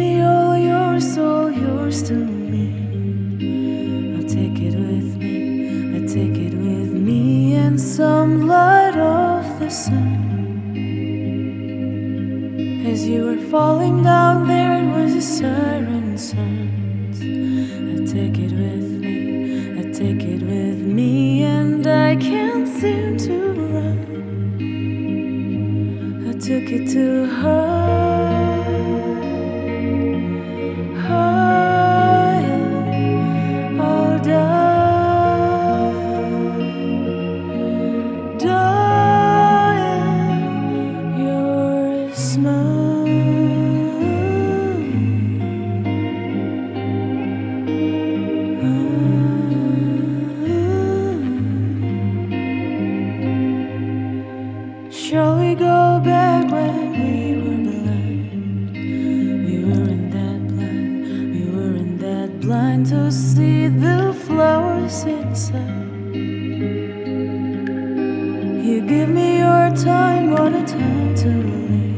yours all yours to me. I'll take it with me, I take it with me, and some light of the sun. As you were falling down there, it was a siren sounds. I take it with me, I take it with me, and I can't seem to run. I took it to her. Shall we go back when we were blind? We weren't that blind, we weren't that blind to see the flowers inside. You give me your time, what a time to live.